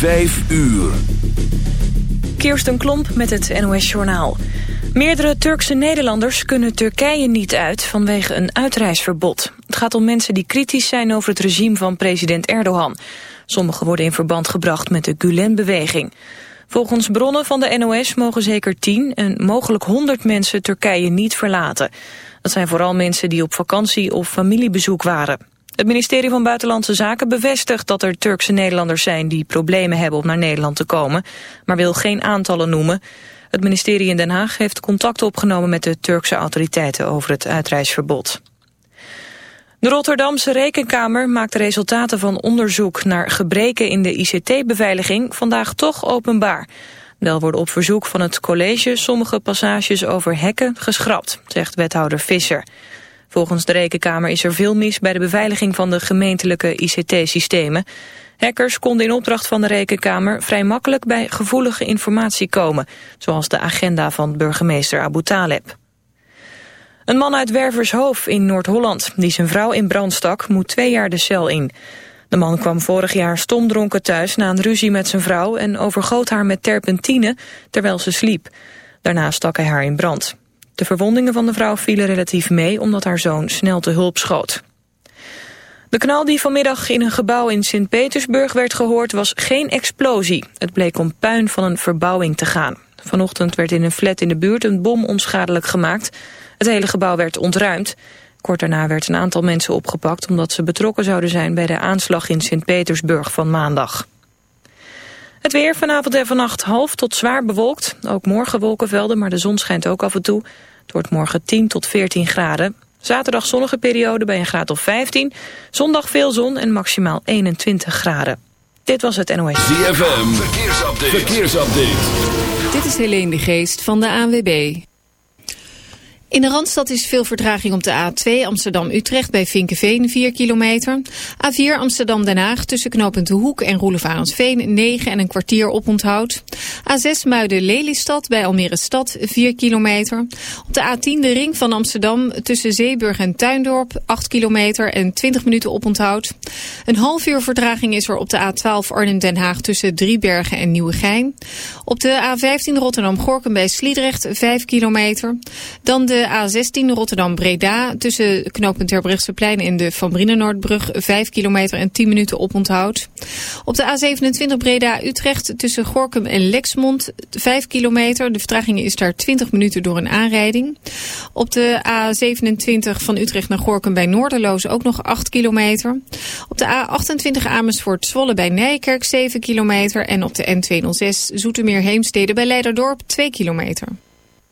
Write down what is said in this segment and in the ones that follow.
Vijf uur. Kirsten Klomp met het NOS-journaal. Meerdere Turkse Nederlanders kunnen Turkije niet uit vanwege een uitreisverbod. Het gaat om mensen die kritisch zijn over het regime van president Erdogan. Sommigen worden in verband gebracht met de Gulen-beweging. Volgens bronnen van de NOS mogen zeker 10 en mogelijk 100 mensen Turkije niet verlaten. Dat zijn vooral mensen die op vakantie of familiebezoek waren. Het ministerie van Buitenlandse Zaken bevestigt dat er Turkse Nederlanders zijn die problemen hebben om naar Nederland te komen, maar wil geen aantallen noemen. Het ministerie in Den Haag heeft contact opgenomen met de Turkse autoriteiten over het uitreisverbod. De Rotterdamse Rekenkamer maakt de resultaten van onderzoek naar gebreken in de ICT-beveiliging vandaag toch openbaar. Wel worden op verzoek van het college sommige passages over hekken geschrapt, zegt wethouder Visser. Volgens de Rekenkamer is er veel mis bij de beveiliging van de gemeentelijke ICT-systemen. Hackers konden in opdracht van de Rekenkamer vrij makkelijk bij gevoelige informatie komen, zoals de agenda van burgemeester Abu Taleb. Een man uit Wervershoof in Noord-Holland, die zijn vrouw in brand stak, moet twee jaar de cel in. De man kwam vorig jaar stomdronken thuis na een ruzie met zijn vrouw en overgoot haar met terpentine terwijl ze sliep. Daarna stak hij haar in brand. De verwondingen van de vrouw vielen relatief mee omdat haar zoon snel te hulp schoot. De knal die vanmiddag in een gebouw in Sint-Petersburg werd gehoord was geen explosie. Het bleek om puin van een verbouwing te gaan. Vanochtend werd in een flat in de buurt een bom onschadelijk gemaakt. Het hele gebouw werd ontruimd. Kort daarna werd een aantal mensen opgepakt omdat ze betrokken zouden zijn bij de aanslag in Sint-Petersburg van maandag. Het weer vanavond en vannacht half tot zwaar bewolkt. Ook morgen wolkenvelden, maar de zon schijnt ook af en toe. Het wordt morgen 10 tot 14 graden. Zaterdag zonnige periode bij een graad of 15. Zondag veel zon en maximaal 21 graden. Dit was het NOS. ZFM, verkeersupdate. verkeersupdate. Dit is Helene de Geest van de ANWB. In de Randstad is veel vertraging op de A2 Amsterdam-Utrecht bij Vinkenveen 4 kilometer. A4 Amsterdam-Den Haag tussen knooppunt De Hoek en Roelevarensveen 9 en een kwartier oponthoud. A6 Muiden-Lelystad bij Almere Stad 4 kilometer. Op de A10 de ring van Amsterdam tussen Zeeburg en Tuindorp 8 kilometer en 20 minuten oponthoud. Een half uur vertraging is er op de A12 Arnhem-Den Haag tussen Driebergen en Nieuwegein. Op de A15 Rotterdam-Gorkum bij Sliedrecht 5 kilometer. Dan de A16 Rotterdam-Breda tussen knooppunt Terbrechtseplein en de Van Brienenoordbrug 5 kilometer en 10 minuten oponthoud. Op de A27 Breda-Utrecht tussen Gorkum en Lexmond 5 kilometer. De vertraging is daar 20 minuten door een aanrijding. Op de A27 van Utrecht naar Gorkum bij Noorderloos ook nog 8 kilometer. Op de A28 Amersfoort-Zwolle bij Nijkerk 7 kilometer. En op de N206 Zoetermeer-Heemstede bij Leiderdorp 2 kilometer.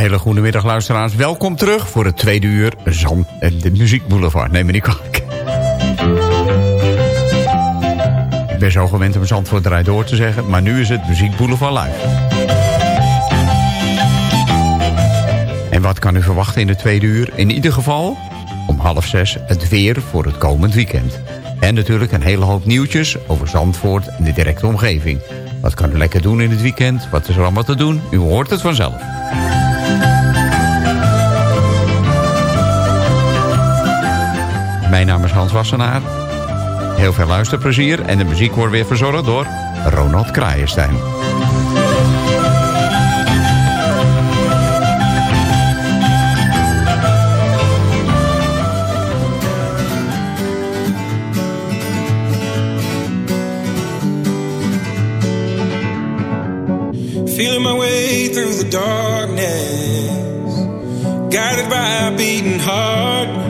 hele goede middag luisteraars. Welkom terug voor het tweede uur Zand en de Muziek Boulevard. Neem me niet kwalijk. Ik ben zo gewend om Zandvoort draai door te zeggen. Maar nu is het Muziek Boulevard live. En wat kan u verwachten in het tweede uur? In ieder geval om half zes het weer voor het komend weekend. En natuurlijk een hele hoop nieuwtjes over Zandvoort en de directe omgeving. Wat kan u lekker doen in het weekend? Wat is er allemaal te doen? U hoort het vanzelf. Naam is Hans Wassenaar. Heel veel luisterplezier en de muziek wordt weer verzorgd door Ronald Kraaienstein. Feeling my way through the darkness, guided by a beating heart.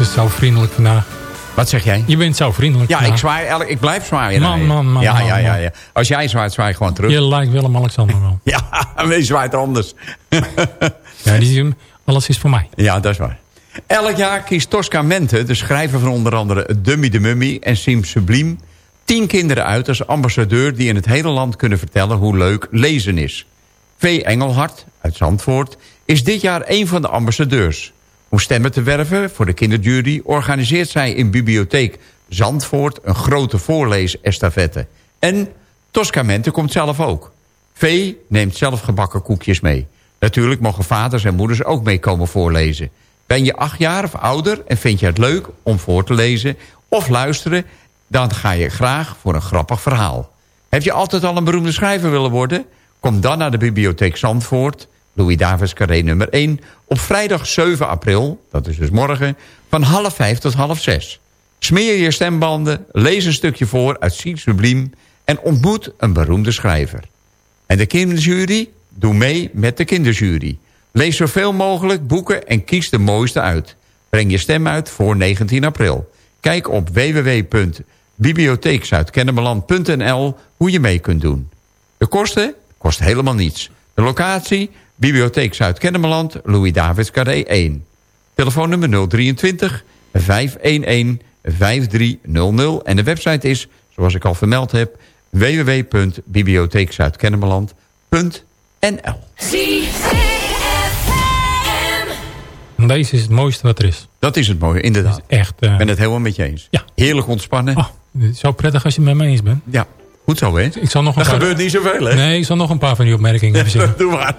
Is zo vriendelijk vandaag. Wat zeg jij? Je bent zo vriendelijk Ja, ik, zwaai, ik blijf zwaaien. Man, man, man, Ja, man, ja, ja, ja. Als jij zwaait, zwaai ik gewoon terug. Je lijkt Willem-Alexander wel. Ja, maar zwaait anders. Ja, die, alles is voor mij. Ja, dat is waar. Elk jaar kiest Tosca Mente, de schrijver van onder andere Dummy de Mummy en Sim Sublime... tien kinderen uit als ambassadeur die in het hele land kunnen vertellen hoe leuk lezen is. V. Engelhard uit Zandvoort is dit jaar een van de ambassadeurs. Om stemmen te werven voor de kinderjury organiseert zij in bibliotheek Zandvoort een grote voorleesestafette. En Toscamente komt zelf ook. Vee neemt zelf gebakken koekjes mee. Natuurlijk mogen vaders en moeders ook meekomen voorlezen. Ben je acht jaar of ouder en vind je het leuk om voor te lezen of luisteren... dan ga je graag voor een grappig verhaal. Heb je altijd al een beroemde schrijver willen worden? Kom dan naar de bibliotheek Zandvoort Louis Davis Carré nummer 1... op vrijdag 7 april, dat is dus morgen... van half vijf tot half 6. Smeer je stembanden, lees een stukje voor uit Sieg Subliem... en ontmoet een beroemde schrijver. En de kinderjury? Doe mee met de kinderjury. Lees zoveel mogelijk boeken en kies de mooiste uit. Breng je stem uit voor 19 april. Kijk op www.bibliotheekzuidkennemerland.nl hoe je mee kunt doen. De kosten kost helemaal niets. De locatie Bibliotheek Zuid-Kennemerland, Louis Davids Carré 1. Telefoonnummer 023 511 5300. En de website is, zoals ik al vermeld heb, www.bibliotheekzuidkennemerland.nl. Deze is het mooiste wat er is. Dat is het mooie, inderdaad. Echt. Eh, ik ben het helemaal met je eens. Ja. Heerlijk ontspannen. Oh, het zo prettig als je het met me eens bent. Ja. Goed zo, hè? Ik nog een dat gebeurt niet zoveel, hè? Nee, ik zal nog een paar van die opmerkingen hebben. Doe maar.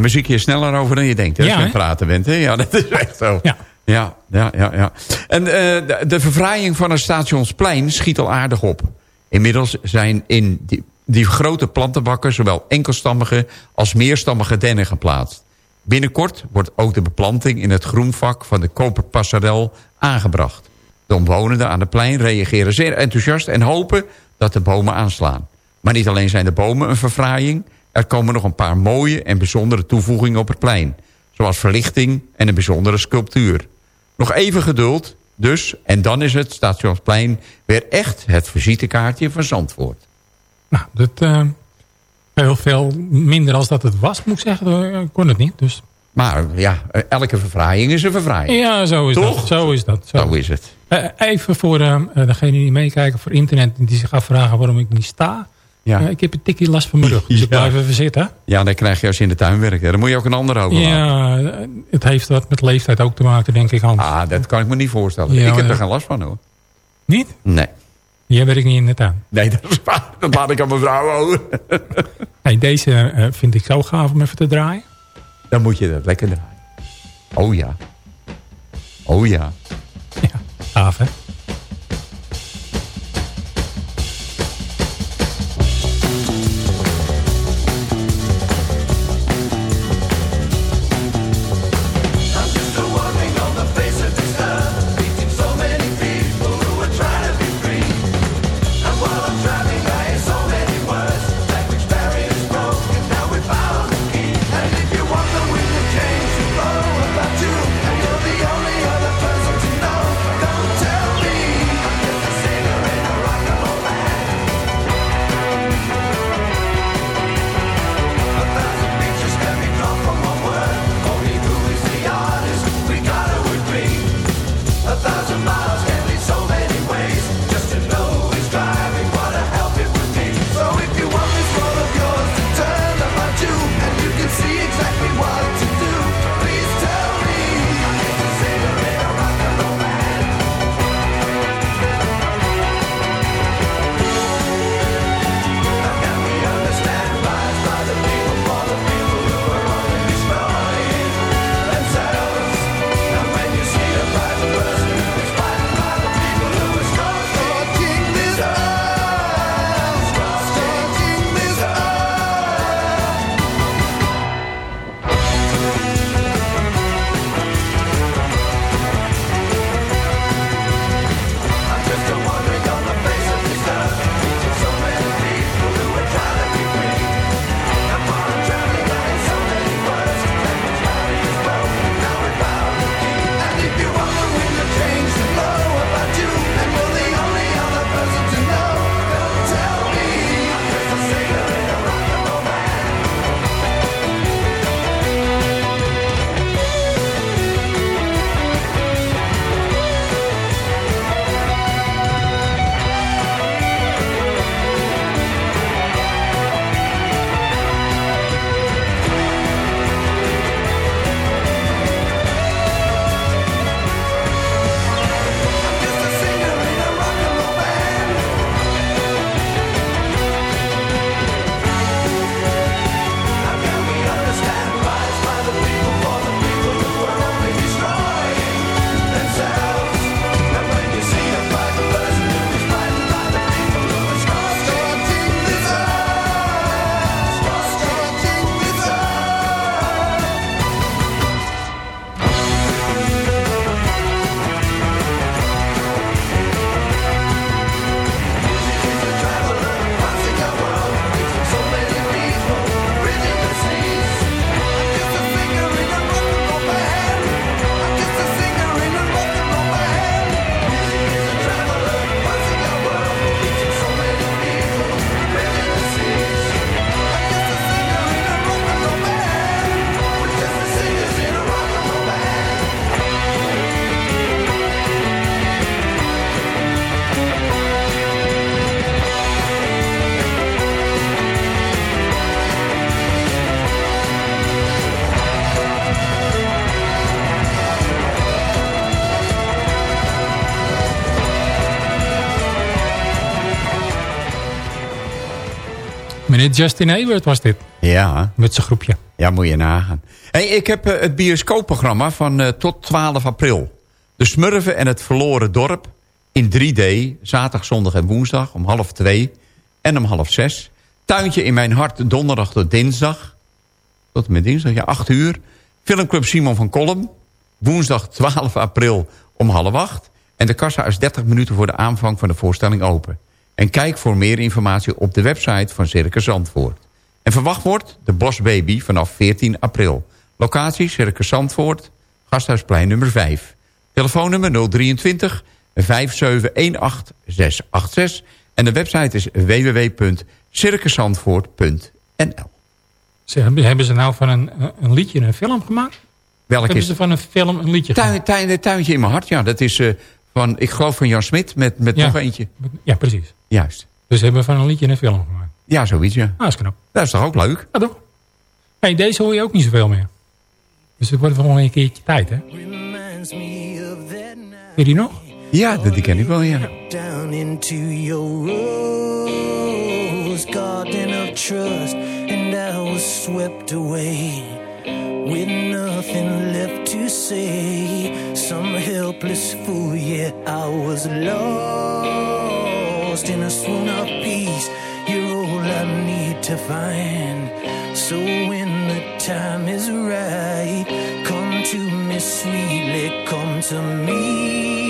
Muziek hier sneller over dan je denkt. Ja, als je aan het praten bent. Hè? Ja, dat is echt zo. Ja. Ja, ja, ja. En eh, de, de verfraaiing van het stationsplein schiet al aardig op. Inmiddels zijn in die, grote plantenbakken zowel enkelstammige als meerstammige dennen geplaatst. Binnenkort wordt ook de beplanting in het groenvak van de koperpassarel aangebracht. De omwonenden aan het plein reageren zeer enthousiast en hopen dat de bomen aanslaan. Maar niet alleen zijn de bomen een verfraaiing er komen nog een paar mooie en bijzondere toevoegingen op het plein. Zoals verlichting en een bijzondere sculptuur. Nog even geduld, dus, en dan is het Stationsplein... weer echt het visitekaartje van Zandvoort. Nou, dat eh, heel veel minder als dat het was, moet ik zeggen. eh, kon het niet. Dus Maar ja, elke verfraaiing is een verfraaiing. ja, zo is Toch? dat. Zo is dat. Zo. Zo is het. Eh, even voor eh, eh, degene die meekijken voor internet... die zich afvragen waarom ik niet sta. Ja. Eh, ik heb een tikje last van mijn rug. Dus ik blijf even zitten. Ja, dan krijg je als je in de tuin werkt. Dan moet je ook een ander over. Ja, eh, het heeft wat met leeftijd ook te maken, denk ik, Hans. Ah, dat kan ik me niet voorstellen. Ik heb maar- er geen last van hoor. Niet? Nee. Jij werkt niet in de tuin. Nee, dat, is dat laat ik aan mijn vrouw over. Hey, deze eh, vind ik zo gaaf om even te draaien. Dan moet je dat lekker draaien. Oh ja. Oh ja. Ja, gaaf hè? Justin Hayward was dit. Ja. Met zijn groepje. Ja, moet je nagaan. Hey, ik heb eh, het bioscoopprogramma van eh, tot 12 april. De Smurfen en het Verloren Dorp. in 3D, zaterdag, zondag en woensdag om half twee en om half zes. Tuintje in mijn hart donderdag tot dinsdag. Tot en met dinsdag, ja, 8 uur. Filmclub Simon van Kolm. Woensdag 12 april om half acht. En de kassa is 30 minuten voor de aanvang van de voorstelling open. En kijk voor meer informatie op de website van Circus Zandvoort. En verwacht wordt de Bosbaby vanaf 14 april. Locatie Circus Zandvoort, Gasthuisplein nummer 5. Telefoonnummer 023 5718 686. En de website is www.circuszandvoort.nl. Hebben ze nou van een, een liedje een film gemaakt? Welk hebben is ze van een film een liedje Tuin, gemaakt? tuin, tuintje in mijn hart, ja. Dat is eh, van, ik geloof van Jan Smit met, met Ja. nog eentje. Ja, precies. Juist. Dus hebben van een liedje een film gemaakt. Ja, zoiets, ja. Ah, dat is knap. Dat is toch ook leuk? Ja, toch? Hey, deze hoor je ook niet zoveel meer. Dus het wordt wel een keertje tijd, hè? Weet je die nog? Ja, dat die ken ik wel, ja. down into your rose garden of trust, and I was swept away with nothing left to say. Some helpless fool, yeah, I was lost in a swoon of peace. You're all I need to find. So when the time is right, come to me sweetly, come to me.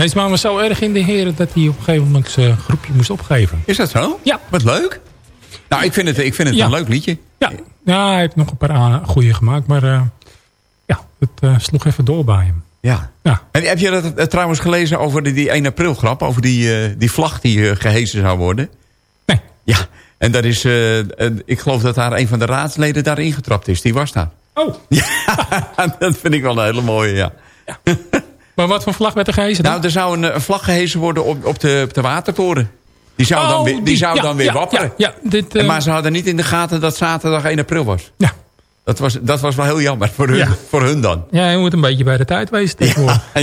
Deze man was zo erg in de heren dat hij op een gegeven moment zijn groepje moest opgeven. Is dat zo? Ja. Wat leuk. Nou, ik vind het, ik vind het Ja. een leuk liedje. Ja, ja hij heeft nog een paar goede gemaakt, maar eh, ja, het eh, sloeg even door bij hem. Ja. Ja. En heb je dat eh, trouwens gelezen over die, die 1 april grap? Over die, eh, die vlag die eh, gehezen zou worden? Nee. Ja, en dat is, eh, eh, ik geloof dat daar een van de raadsleden daar ingetrapt is. Die was daar. Oh, Ja, dat vind ik wel een hele mooie, ja. Maar wat voor vlag werd er gehezen dan? Nou, er zou een, eh, een vlag gehezen worden op, op, de, op de watertoren. Die zou dan Oh, weer, die die- zou ja, dan weer ja, wapperen. ja, ja, dit, eh, maar ze hadden niet in de gaten dat zaterdag 1 april was. ja. Dat was, dat was wel heel jammer voor hun, Ja. voor hun dan. ja, je moet een beetje bij de tijd wezen. Ja,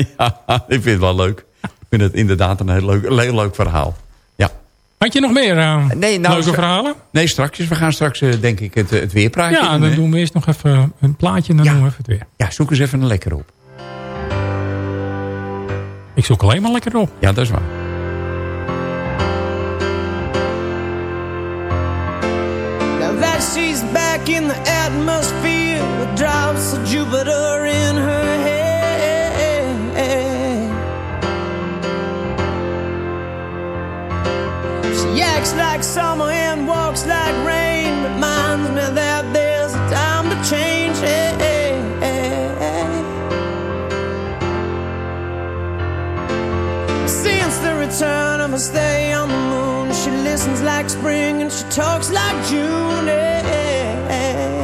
ik vind het wel leuk. Ik vind het inderdaad een heel leuk, een heel leuk verhaal. Ja. Had je nog meer eh, Nee, nou, leuke verhalen? Nee, straks. We gaan straks denk ik het, het weerpraatje Ja, doen, dan doen we eerst nog even een plaatje en dan Ja. doen we even het weer. Ja, zoek eens even een lekker op. Ik zoek alleen maar lekker op. Ja, dat is waar. Now that she's back in the atmosphere with drops of Jupiter in her head. She acts like summer and walks like rain. Reminds me that return of her stay on the moon, she listens like spring and she talks like June. eh,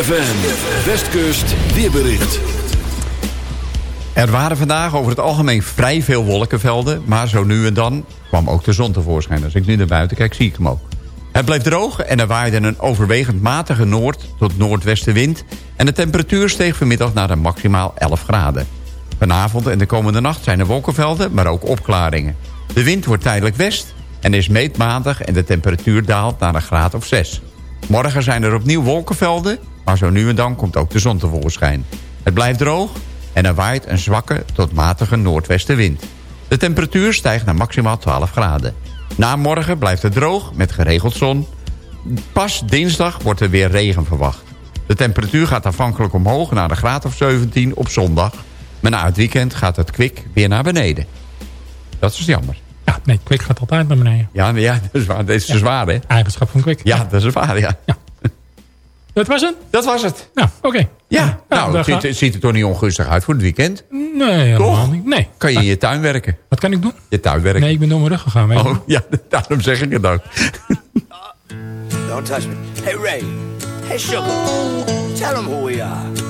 ZFM, Westkust, weerbericht. Er waren vandaag over het algemeen vrij veel wolkenvelden... maar zo nu en dan kwam ook de zon tevoorschijn. Als ik nu naar buiten kijk, zie ik hem ook. Het blijft droog en er waaide een overwegend matige noord- tot noordwestenwind... en de temperatuur steeg vanmiddag naar een maximaal 11 graden. Vanavond en de komende nacht zijn er wolkenvelden, maar ook opklaringen. De wind wordt tijdelijk west en is meetmatig en de temperatuur daalt naar een graad of 6. Morgen zijn er opnieuw wolkenvelden, maar zo nu en dan komt ook de zon tevoorschijn. Het blijft droog en er waait een zwakke tot matige noordwestenwind. De temperatuur stijgt naar maximaal 12 graden. Na morgen blijft het droog met geregeld zon. Pas dinsdag wordt er weer regen verwacht. De temperatuur gaat afhankelijk omhoog naar een graad of 17 op zondag. Maar na het weekend gaat het kwik weer naar beneden. Dat is jammer. Ja, nee, kwik gaat altijd naar beneden. Ja, ja dat is waar. Dat is zwaar, hè? Eigenschap van kwik. Ja, dat is waar, ja. Dat was het? Dat was het. Nou, oké. Ja, nou, het ziet, ziet er toch niet ongunstig uit voor het weekend? Nee, helemaal Toch? niet. Nee. Kan je in je tuin werken? Wat kan ik doen? Je tuin werken. Nee, ik ben door mijn rug gegaan. Weet je. Oh, ja, daarom zeg ik het ook. Don't touch me. Hey, Ray. Hey, Sugar. Tell them who we are.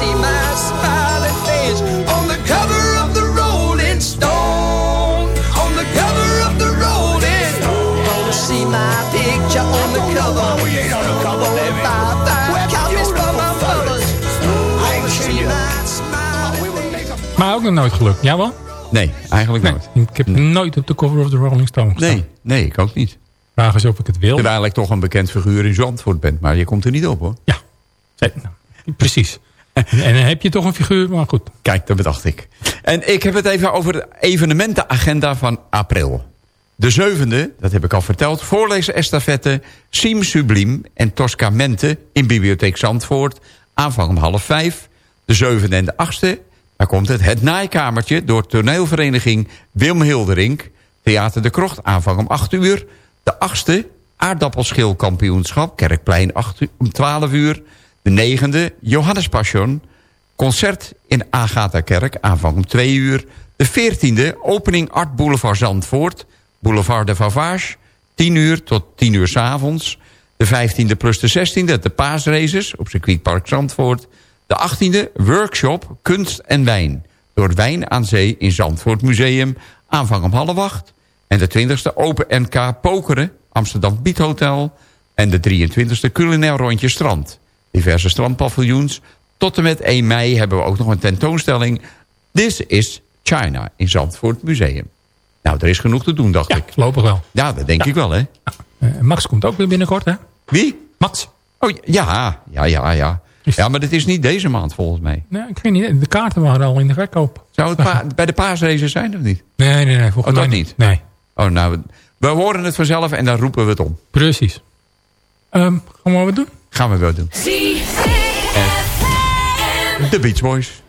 see my smiling face on the cover of the Rolling Stone? On the cover of the Rolling Stone. Wanna see my picture on the cover? We ain't on the cover, baby. five copies for beautiful my mother? I ain't seen you. Maar ook nog nooit gelukt. Jawel? Nee, eigenlijk Nee, nooit. ik heb nooit op de cover of the Rolling Stone gestaan. Nee, nee, ik ook niet. Vraag is of ik het wil. Terwijl ik toch een bekend figuur in Zandvoort ben. Maar je komt er niet op, hoor. Ja, Zeg, nou, precies. En dan heb je toch een figuur, maar goed. Kijk, dat bedacht ik. En ik heb het even over de evenementenagenda van april. De zevende, dat heb ik al verteld, voorlezen estafette Siem Subliem en Toscamente in Bibliotheek Zandvoort. Aanvang om half vijf. De zevende en de achtste, daar komt het, het naaikamertje door toneelvereniging Wim Hilderink. Theater de Krocht, aanvang om acht uur. De achtste, aardappelschilkampioenschap, Kerkplein 8 uur, om 12 uur. De negende, Johannes Passion, concert in Agatha-kerk, aanvang om 2 uur. De veertiende, opening Art Boulevard Zandvoort, Boulevard de Vavage, 10 uur tot 10 uur s avonds. De 15e plus de 16e, de paasraces op circuitpark Zandvoort. De 18e, workshop Kunst en Wijn. Door Wijn aan Zee in Zandvoort Museum, aanvang om half acht. En de 20e, Open NK Pokeren, Amsterdam Beat Hotel. En de 23e, culinair rondje strand. Diverse strandpaviljoens. Tot en met 1 mei hebben we ook nog een tentoonstelling. This is China in Zandvoort Museum. Nou, er is genoeg te doen, dacht ik. Voorlopig wel. Ja, dat denk ik wel, hè? Eh, Max komt ook weer binnenkort, hè? Wie? Max. Oh, ja, ja, ja, ja. Ja, maar dit is niet deze maand volgens mij. Nee, ik weet niet. De kaarten waren al in de verkoop. Zou het bij de paasraces zijn of niet? Nee, nee, nee. Volgens Oh, dat mij niet? Nee, Oh, nou, we horen het vanzelf en dan roepen we het om. precies. Ehm, gaan we wat doen? Gaan we wel doen. De Beach Boys.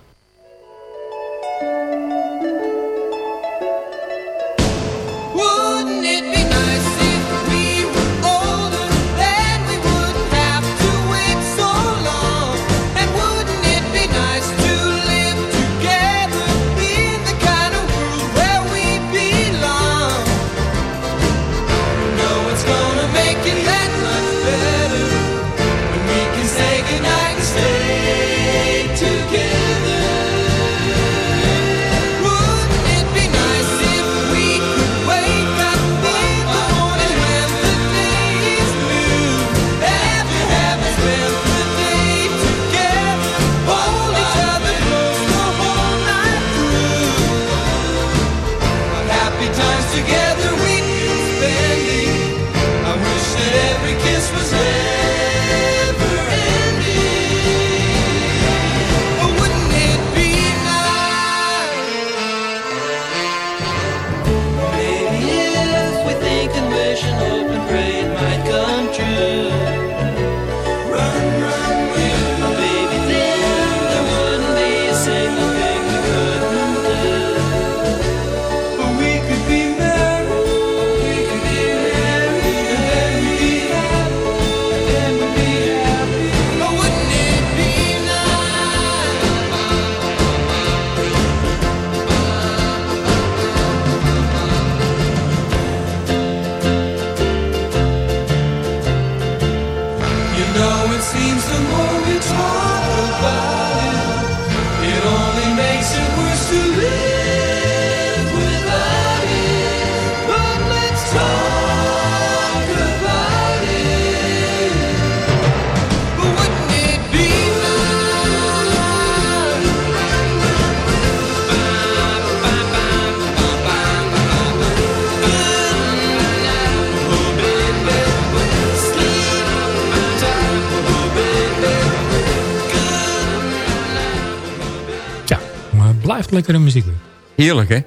Lekkere muziek. doen. Heerlijk, hè?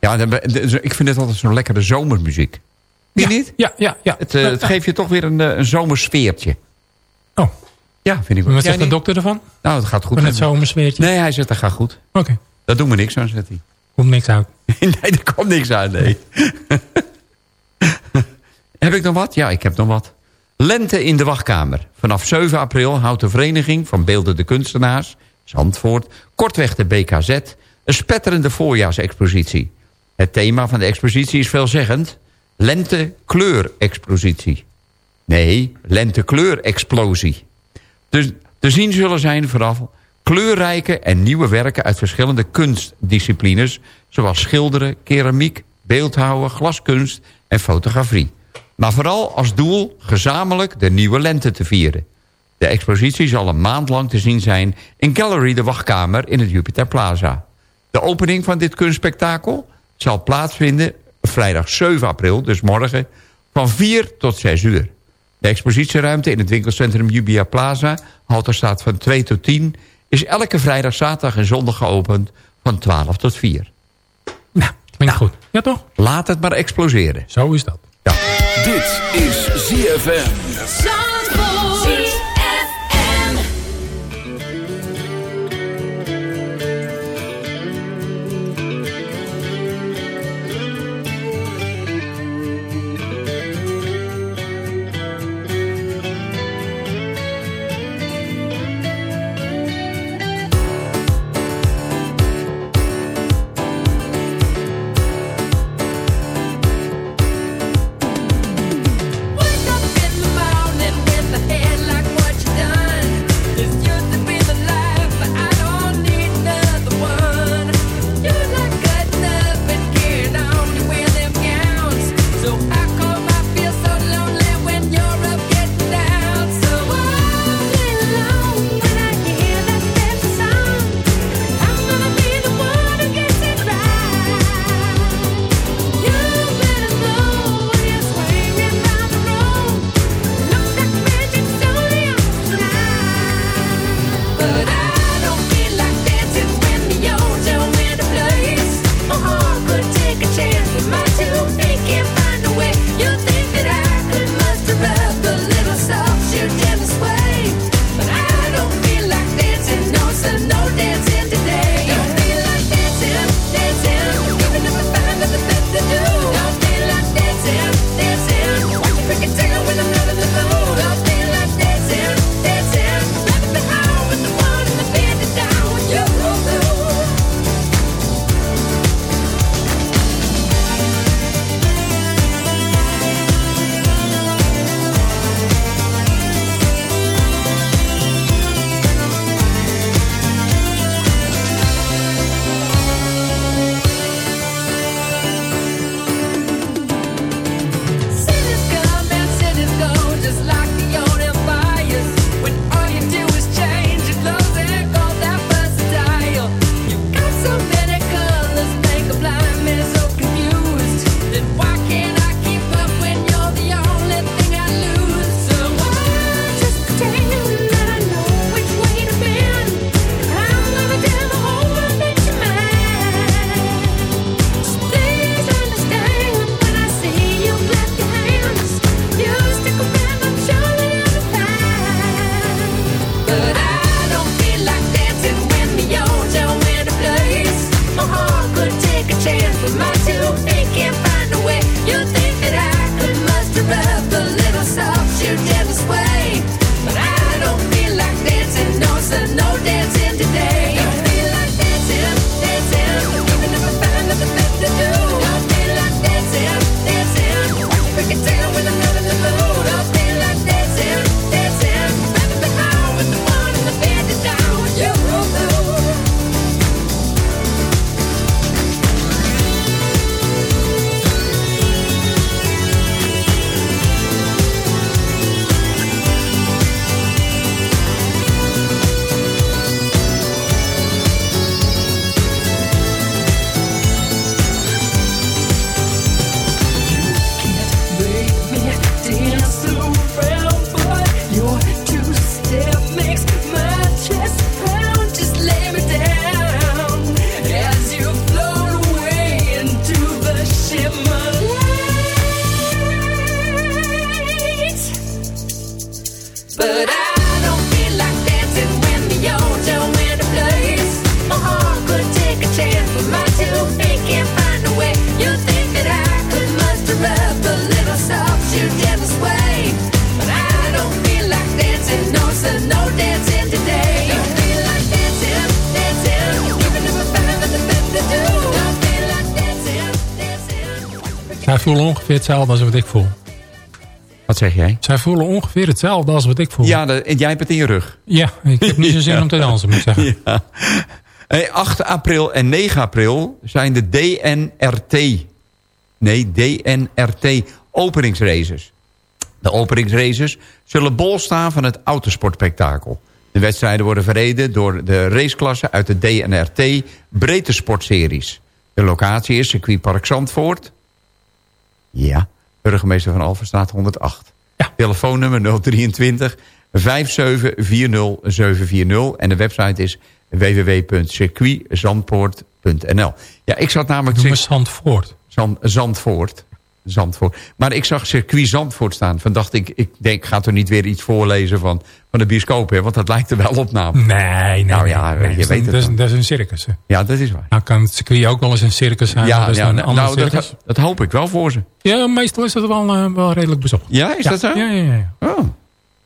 Ja, de- ik vind het altijd zo'n lekkere zomermuziek. Vind je niet? Ja, ja, ja. Het, eh, het geeft je toch weer een, eh, een zomersfeertje. Oh. Ja, vind ik wel. Wat zegt de dokter ervan? Nou, het gaat goed. Met met het me. zomersfeertje? Nee, hij zegt dat gaat goed. Oké, Dat doen we niks aan, zegt hij. komt niks uit. nee, er komt niks aan, nee. heb ik nog wat? Ja, ik heb nog wat. Lente in de wachtkamer. Vanaf 7 april houdt de Vereniging van Beeldende Kunstenaars... Zandvoort, kortweg de BKZ... een spetterende voorjaarsexpositie. Het thema van de expositie is veelzeggend... Lente-kleur-expositie. Nee, lente-kleur-explosie. Dus te zien zullen zijn vooral kleurrijke en nieuwe werken... uit verschillende kunstdisciplines... zoals schilderen, keramiek, beeldhouwen, glaskunst en fotografie. Maar vooral als doel gezamenlijk de nieuwe lente te vieren. De expositie zal een maand lang te zien zijn... in Gallery de Wachtkamer in het Jupiter Plaza. De opening van dit kunstspektakel zal plaatsvinden... vrijdag 7 april, dus morgen, van 4 tot 6 uur. De expositieruimte in het winkelcentrum Jubia Plaza... Halterstaat van 2 tot 10... is elke vrijdag, zaterdag en zondag geopend van 12 tot 4. Klinkt goed. Ja, toch? Laat het maar exploseren. Zo is dat. Ja. Dit is ZFM. Ongeveer hetzelfde als wat ik voel. Wat zeg jij? Zij voelen ongeveer hetzelfde als wat ik voel. Ja, de- en jij hebt het in je rug. Ja, ik heb niet zo zin om te dansen, moet ik zeggen. Ja. Hey, 8 april en 9 april zijn de DNRT. Nee, DNRT openingsraces. De openingsraces zullen bol staan van het autosportspektakel. De wedstrijden worden verreden door de raceklassen uit de DNRT breedte sportseries. De locatie is circuitpark Zandvoort. Ja, burgemeester van Alphenstraat 108. Telefoonnummer 023 5740740 en de website is www.circuitzandpoort.nl. Ja, ik zat namelijk... Noem Zandvoort. Zand, Zandvoort. Zandvoort. Maar ik zag circuit Zandvoort staan. Van dacht ik, ik denk, ik ga toch niet weer iets voorlezen van, van de bioscoop, hè? Want dat lijkt er wel op namelijk. Nee, nee, Nou ja, nee, je dat, weet het dat, is, dan. dat is een circus. Hè. Ja, dat is waar. Nou kan het circuit ook wel eens een circus zijn. maar dat is ja, nou, nou, dat, dat hoop ik wel voor ze. Ja, meestal is dat wel, eh, wel redelijk bezocht. Ja, is dat zo? Ja, ja, ja. Oh.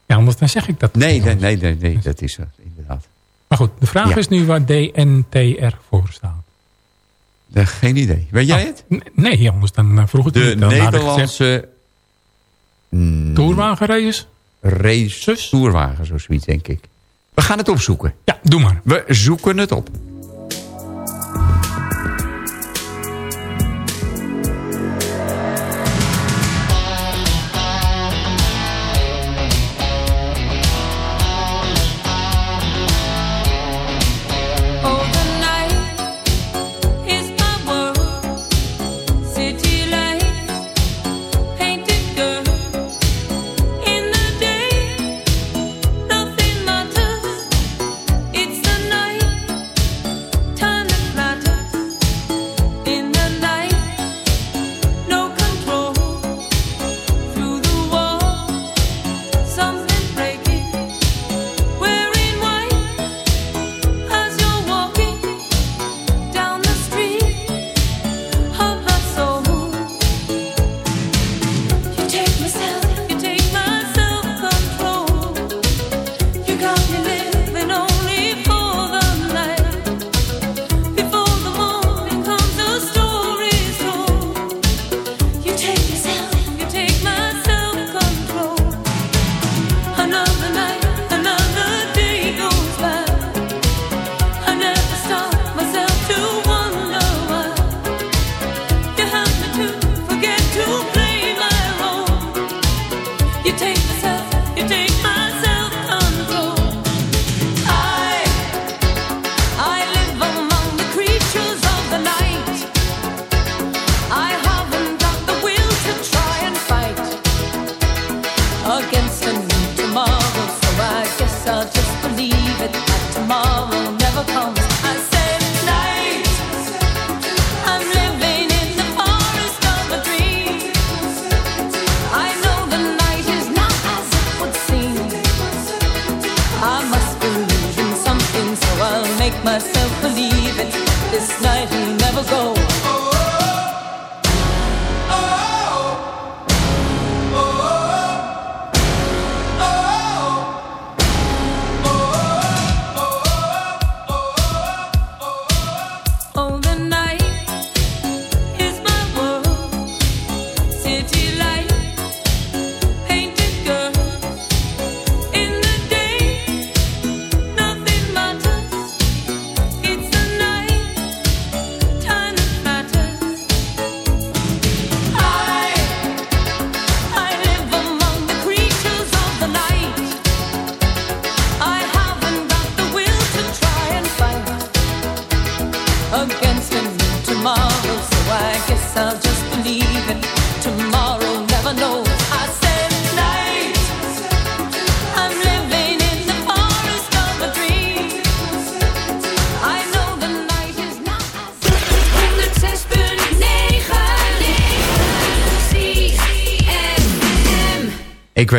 Ja, anders dan zeg ik dat. Nee, nee, nee, nee, nee, dat is er inderdaad. Maar goed, de vraag Ja. is nu waar DNTR voor staat. Eh, geen idee. Weet jij Oh, het? Nee, anders dan eh, vroeg ik De niet. Gezegd, Nederlandse mm, Tourwagenraces? race tourwagen, zo zoiets denk ik. We gaan het opzoeken. Ja, doe maar. We zoeken het op.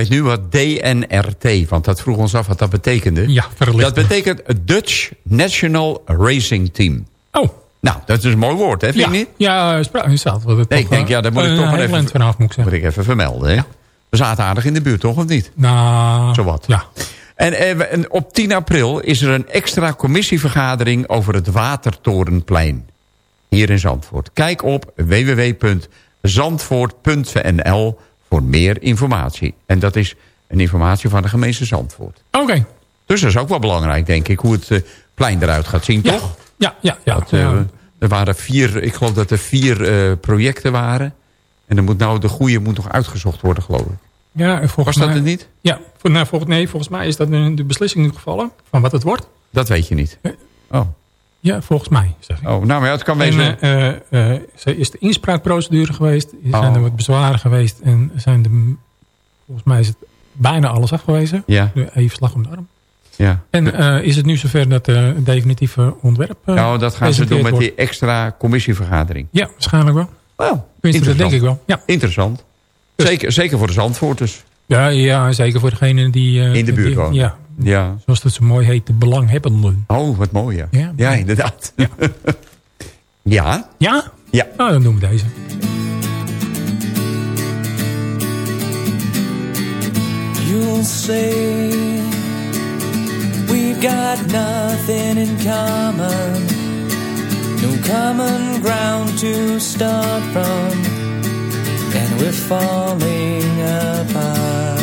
weet nu wat DNRT, want dat vroeg ons af wat dat betekende. Ja, verlicht. Dat betekent Dutch National Racing Team. Oh. Nou, dat is een mooi woord, hè, vind Ja, je niet? ja staat wel. Nee, ik denk, ja, daar moet ik toch maar even, vanaf moet ik zeggen. moet ik even vermelden. Hè? We zaten aardig in de buurt, toch, of niet? Nou, Zowat. ja. En, eh, en op 10 april is er een extra commissievergadering over het Watertorenplein. Hier in Zandvoort. Kijk op www.zandvoort.nl voor meer informatie. En dat is een informatie van de gemeente Zandvoort. Oké. Dus dat is ook wel belangrijk, denk ik, hoe het eh, plein eruit gaat zien, Ja. toch? Ja, ja, ja. Dat, eh, er waren vier, ik geloof dat er vier eh, projecten waren. En dan moet nou de goede moet nog uitgezocht worden, geloof ik. Ja, en volgens Was dat mij, het niet? Ja, voor, nou, volgens, nee, volgens mij is dat de, de beslissing nu gevallen van wat het wordt. Dat weet je niet. Oh, Ja, volgens mij, zeg ik. oh nou, maar ja, het kan En, wezen... eh, eh, eh, is de inspraakprocedure geweest, er Oh. zijn er wat bezwaren geweest en zijn er, volgens mij is het bijna alles afgewezen. Ja. Even slag om de arm. ja. En eh, is het nu zover dat het definitieve ontwerp Nou, dat gaan ze doen met wordt? die extra commissievergadering. Ja, waarschijnlijk wel. Wel, Tenminste, dat denk ik wel. Ja, Interessant. Dus- Zeker, zeker voor de Zandvoorters. ja, ja zeker voor degene die... In de buurt die- wonen. Ja, Ja. zoals dat zo mooi heet, de belanghebbenden. Oh, wat mooi, ja. Ja. Ja, inderdaad. Ja? ja? Ja? Ja. Nou, dan doen we deze. You'll say we've got nothing in common, no common ground to start from, and we're falling apart.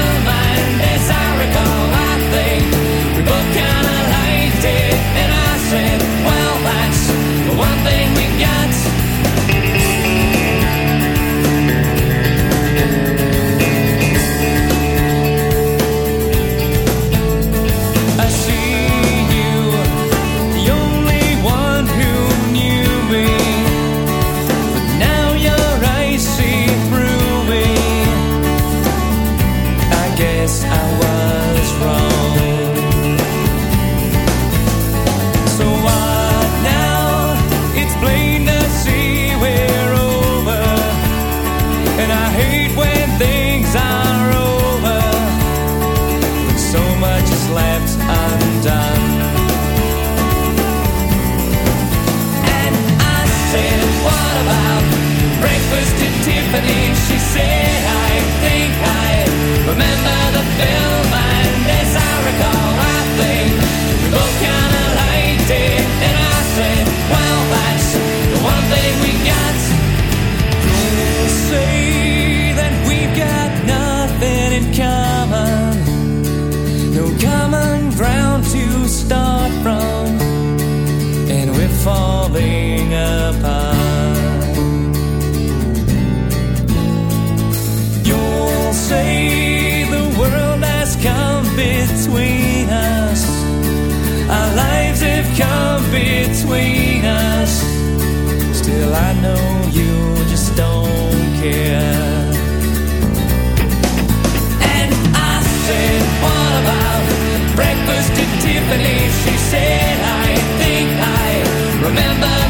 remember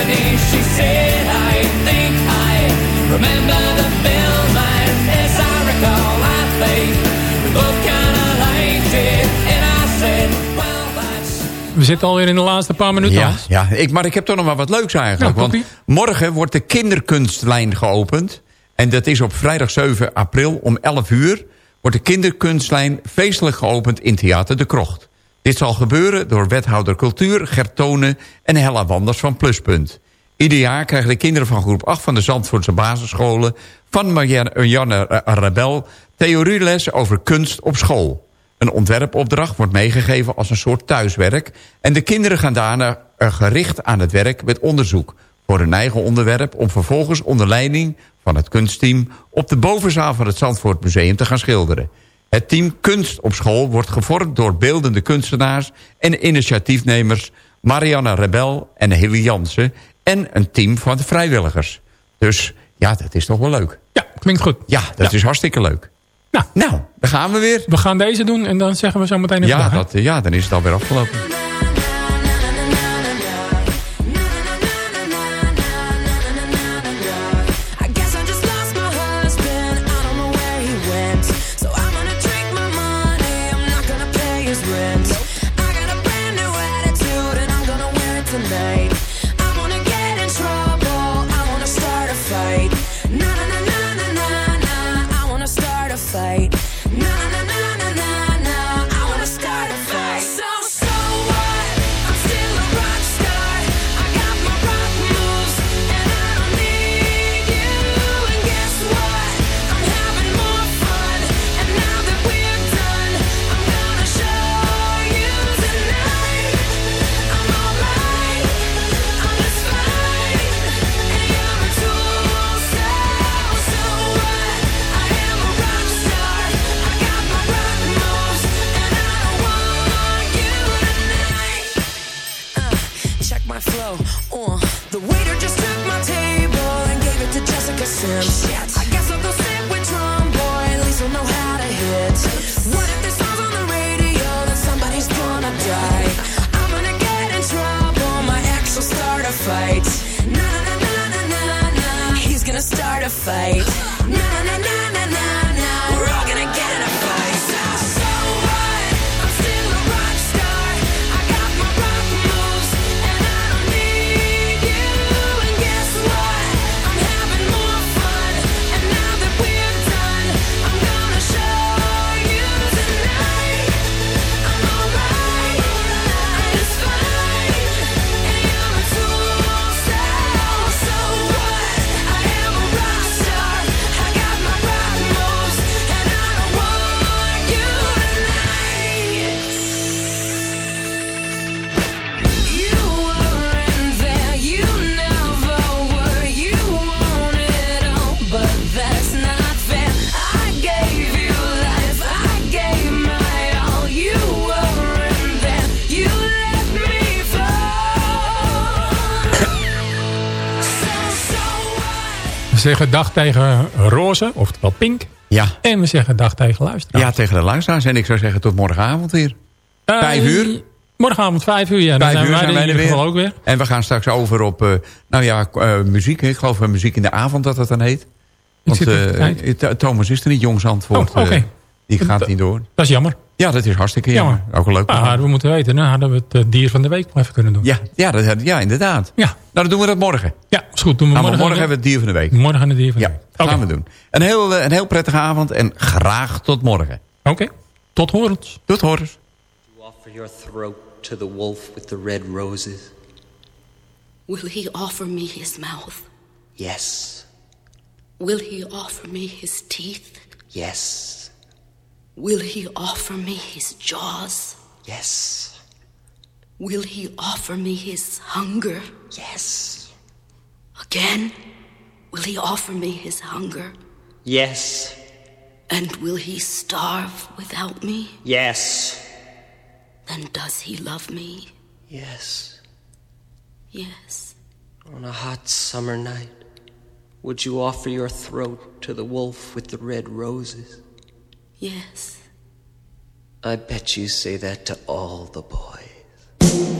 She said, I think I remember the film, and as we kind of it. We zitten alweer in de laatste paar minuten. Ja, ja ik, maar ik heb toch nog wel wat leuks eigenlijk. Nou, want morgen wordt de kinderkunstlijn geopend. En dat is op vrijdag 7 april om 11 uur... wordt de kinderkunstlijn feestelijk geopend in Theater de Krocht. Dit zal gebeuren door wethouder cultuur Gert Tonen en Hella Wanders van Pluspunt. Ieder jaar krijgen de kinderen van groep 8 van de Zandvoortse basisscholen... van Marianne Rebel theorieles over kunst op school. Een ontwerpopdracht wordt meegegeven als een soort thuiswerk... en de kinderen gaan daarna er gericht aan het werk met onderzoek... voor hun eigen onderwerp om vervolgens onder leiding van het kunstteam... op de bovenzaal van het Zandvoort Museum te gaan schilderen. Het team Kunst op School wordt gevormd door beeldende kunstenaars... en initiatiefnemers Marianne Rebel en Hilly Jansen... en een team van de vrijwilligers. Dus ja, dat is toch wel leuk. Ja, klinkt goed. Ja, dat is hartstikke leuk. Nou, nou, daar gaan we weer. We gaan deze doen en dan zeggen we zo meteen even Ja, dag, dat, ja, dan is het alweer afgelopen. Zeggen dag tegen roze, oftewel pink. Ja. En we zeggen dag tegen luisteraars. Ja, tegen de luisteraars. En ik zou zeggen tot morgenavond weer. Eh, Vijf uur. Morgenavond vijf uur, ja. Dan Vijf zijn uur wij zijn wij er weer. ook weer. En we gaan straks over op, eh, nou ja, eh, muziek. Ik geloof muziek in de avond dat dat dan heet. Want Thomas is er niet, Jongs Antwoord. Oh, oké. die gaat niet door. Dat is jammer. Ja, dat is hartstikke jammer. Ook een leuk Ah, programma. hadden we moeten weten. Dan hadden we het eh, dier van de week wel even kunnen doen. Ja, ja, dat, ja, inderdaad. Ja. Nou, dan doen we dat morgen. Ja, is goed. Doen we Nou, maar morgen, morgen hebben we het dier van de week. Morgen het dier van de Ja, week. dat Oké. gaan we doen. Een heel, eh, een heel prettige avond en graag tot morgen. Oké. Tot horens. Tot horens. To offer your throat to the wolf with the red roses. Will he offer me his mouth? Yes, Will he offer me his teeth? yes, Will he offer me his jaws? yes, Will he offer me his hunger? yes, Again? Will he offer me his hunger? yes, And will he starve without me? yes, Then does he love me? yes. Yes. On a hot summer night, would you offer your throat to the wolf with the red roses? Yes. I bet you say that to all the boys.